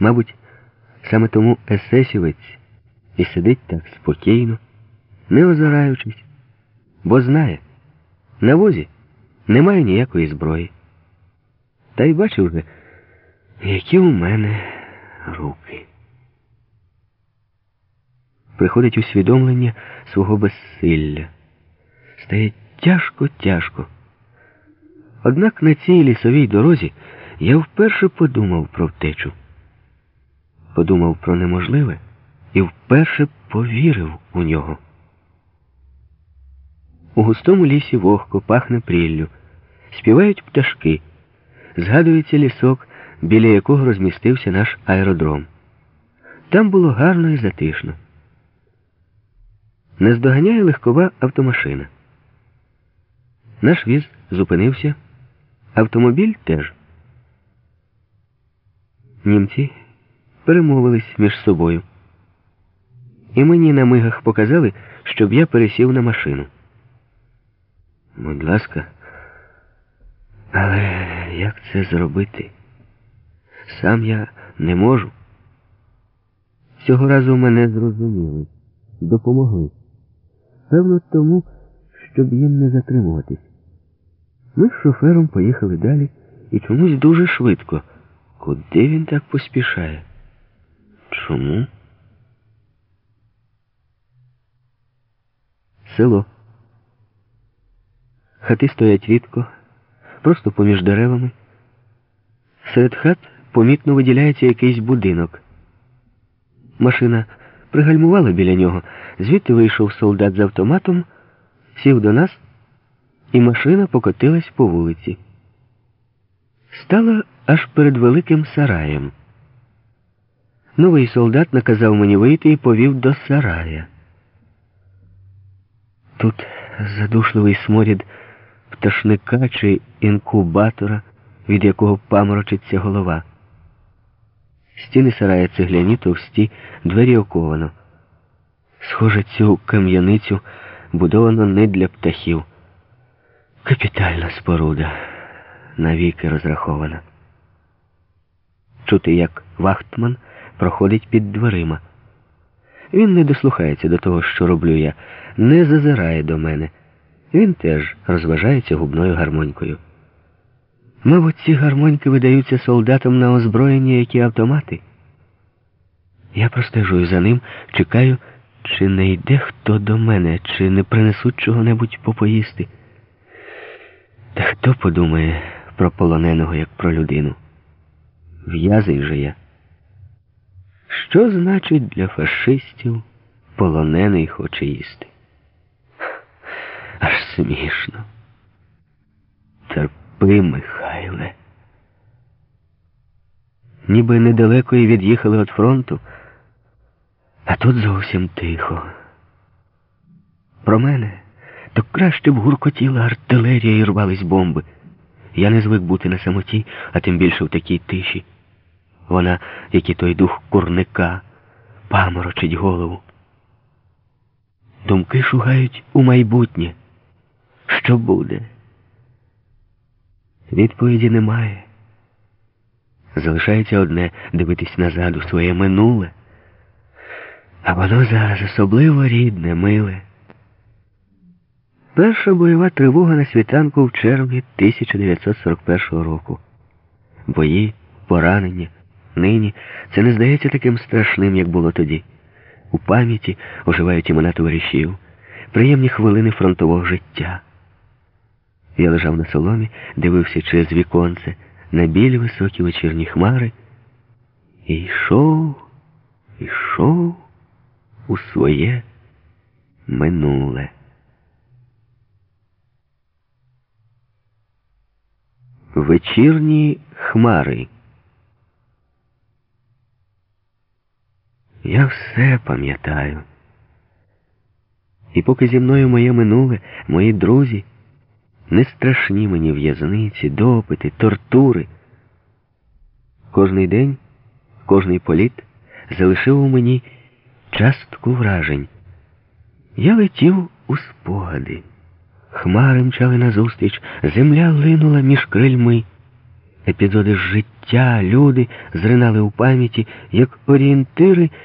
Мабуть, саме тому есесівець і сидить так спокійно, не озираючись, бо знає, на возі немає ніякої зброї. Та й бачив вже, які у мене руки. Приходить усвідомлення свого безсилля. Стає тяжко-тяжко. Однак на цій лісовій дорозі я вперше подумав про втечу. Подумав про неможливе і вперше повірив у нього. У густому лісі вогко пахне пріллю, співають пташки, згадується лісок, біля якого розмістився наш аеродром. Там було гарно і затишно. Наздоганяє легкова автомашина. Наш віз зупинився, автомобіль теж. Німці перемовились між собою. І мені на мигах показали, щоб я пересів на машину. Будь ласка, але як це зробити? Сам я не можу. Цього разу мене зрозуміли, допомогли. Певно, тому, щоб їм не затримуватись. Ми з шофером поїхали далі і чомусь дуже швидко. Куди він так поспішає? Чому? Село. Хати стоять рідко, просто поміж деревами. Серед хат помітно виділяється якийсь будинок. Машина пригальмувала біля нього, звідти вийшов солдат з автоматом, сів до нас, і машина покотилась по вулиці. Стала аж перед великим сараєм. Новий солдат наказав мені вийти і повів до сарая. Тут задушливий сморід пташника чи інкубатора, від якого паморочиться голова. Стіни сарая цегляні товсті, двері оковано. Схоже, цю кам'яницю будовано не для птахів. Капітальна споруда, навіки розрахована. Чути, як Вахтман проходить під дверима. Він не дослухається до того, що роблю я, не зазирає до мене. Він теж розважається губною гармонькою. Мабуть, ці гармоньки видаються солдатам на озброєння, які автомати. Я простежую за ним, чекаю, чи не йде хто до мене, чи не принесуть чого-небудь попоїсти. Та хто подумає про полоненого, як про людину? В'язий же я. Що значить для фашистів полонений хоче їсти? Аж смішно. Терпи, Михайле. Ніби недалеко і від'їхали від фронту, а тут зовсім тихо. Про мене то краще б гуркотіла артилерія і рвались бомби. Я не звик бути на самоті, а тим більше в такій тиші. Вона, як і той дух курника, паморочить голову. Думки шугають у майбутнє. Що буде? Відповіді немає. Залишається одне дивитись назад у своє минуле. А воно зараз особливо рідне, миле. Перша бойова тривога на світанку в червні 1941 року. Бої, поранення, нині це не здається таким страшним, як було тоді. У пам'яті оживають імена товаришів, приємні хвилини фронтового життя. Я лежав на соломі, дивився через віконце на білі високі вечірні хмари і йшов, йшов у своє минуле. Вечірні хмари. Я все пам'ятаю. І поки зі мною моє минуле, мої друзі, не страшні мені в'язниці, допити, тортури. Кожний день, кожний політ залишив у мені частку вражень. Я летів у спогади. Хмари мчали назустріч, земля линула між крильми. Епізоди життя, люди зринали у пам'яті як орієнтири.